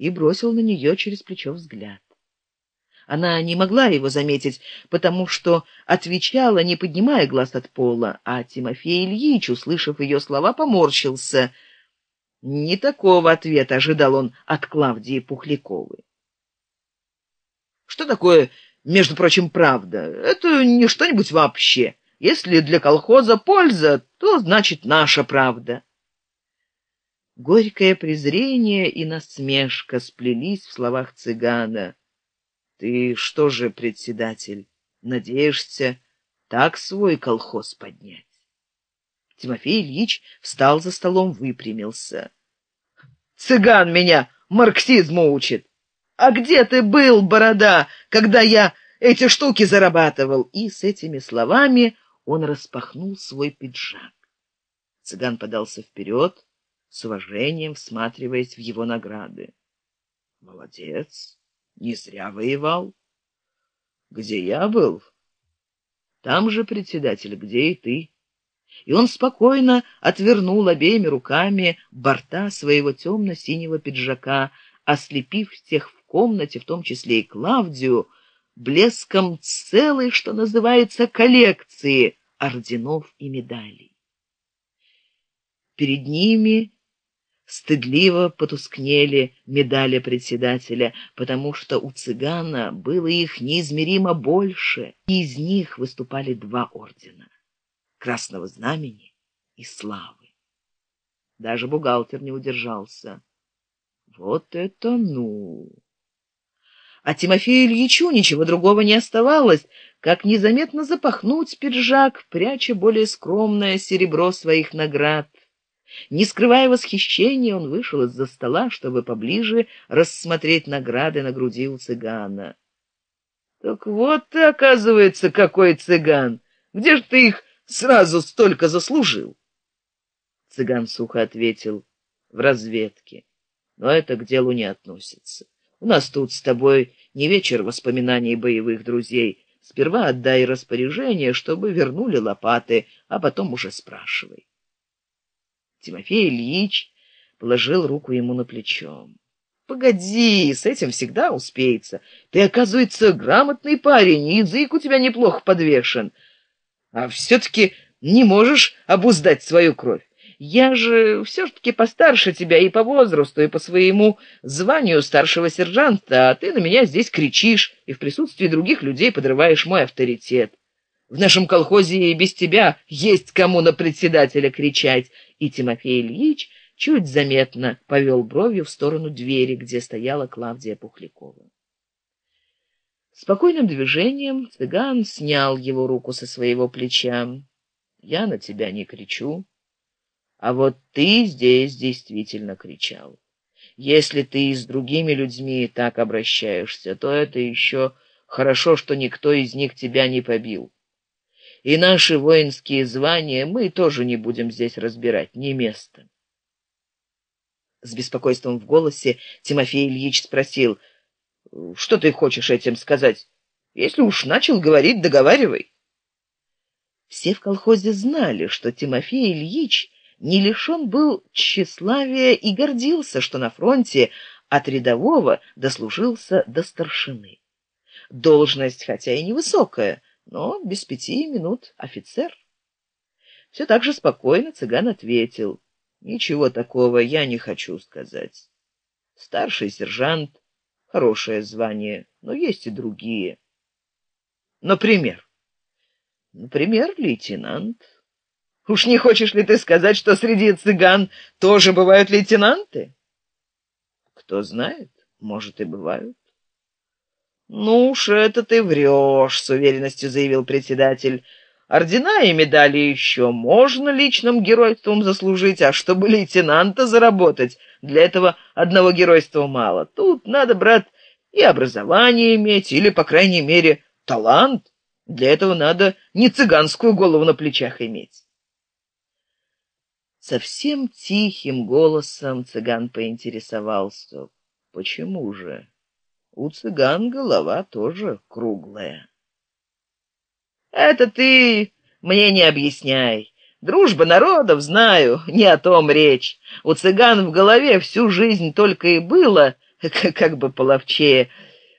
и бросил на нее через плечо взгляд. Она не могла его заметить, потому что отвечала, не поднимая глаз от пола, а Тимофей Ильич, услышав ее слова, поморщился. Не такого ответа ожидал он от Клавдии Пухляковой. Что такое, между прочим, правда? Это не что-нибудь вообще. Если для колхоза польза, то значит наша правда. Горькое презрение и насмешка сплелись в словах цыгана. Ты что же, председатель, надеешься так свой колхоз поднять? Тимофей Ильич встал за столом, выпрямился. Цыган меня марксизму учит. А где ты был, борода, когда я эти штуки зарабатывал? И с этими словами он распахнул свой пиджак. Цыган подался вперед, с уважением всматриваясь в его награды. Молодец не зря воевал. Где я был? Там же председатель, где и ты. И он спокойно отвернул обеими руками борта своего темно-синего пиджака, ослепив всех в комнате, в том числе и Клавдию, блеском целой, что называется, коллекции орденов и медалей. Перед ними стыдливо потускнели медали председателя, потому что у цыгана было их неизмеримо больше, и из них выступали два ордена — Красного Знамени и Славы. Даже бухгалтер не удержался. Вот это ну! А Тимофею Ильичу ничего другого не оставалось, как незаметно запахнуть пиджак, пряча более скромное серебро своих наград. Не скрывая восхищения, он вышел из-за стола, чтобы поближе рассмотреть награды на груди у цыгана. Так вот ты, оказывается, какой цыган! Где ж ты их сразу столько заслужил? Цыган сухо ответил, в разведке. Но это к делу не относится. У нас тут с тобой не вечер воспоминаний боевых друзей. Сперва отдай распоряжение, чтобы вернули лопаты, а потом уже спрашивай. Тимофей Ильич положил руку ему на плечо. «Погоди, с этим всегда успеется. Ты, оказывается, грамотный парень, язык у тебя неплохо подвешен. А все-таки не можешь обуздать свою кровь. Я же все-таки постарше тебя и по возрасту, и по своему званию старшего сержанта, а ты на меня здесь кричишь и в присутствии других людей подрываешь мой авторитет. В нашем колхозе и без тебя есть кому на председателя кричать, и Тимофей Ильич чуть заметно повел бровью в сторону двери, где стояла Клавдия Пухлякова. Спокойным движением цыган снял его руку со своего плеча. «Я на тебя не кричу, а вот ты здесь действительно кричал. Если ты с другими людьми так обращаешься, то это еще хорошо, что никто из них тебя не побил и наши воинские звания мы тоже не будем здесь разбирать, не место. С беспокойством в голосе Тимофей Ильич спросил, «Что ты хочешь этим сказать? Если уж начал говорить, договаривай». Все в колхозе знали, что Тимофей Ильич не лишен был тщеславия и гордился, что на фронте от рядового дослужился до старшины. Должность, хотя и невысокая, но без пяти минут офицер. Все так же спокойно цыган ответил. Ничего такого я не хочу сказать. Старший сержант — хорошее звание, но есть и другие. Например? Например, лейтенант. Уж не хочешь ли ты сказать, что среди цыган тоже бывают лейтенанты? Кто знает, может и бывают. «Ну уж это ты врешь», — с уверенностью заявил председатель. «Ордена и медали еще можно личным геройством заслужить, а чтобы лейтенанта заработать, для этого одного геройства мало. Тут надо, брат, и образование иметь, или, по крайней мере, талант. Для этого надо не цыганскую голову на плечах иметь». Совсем тихим голосом цыган поинтересовался. «Почему же?» У цыган голова тоже круглая. Это ты мне не объясняй. Дружба народов, знаю, не о том речь. У цыган в голове всю жизнь только и было, как бы половчее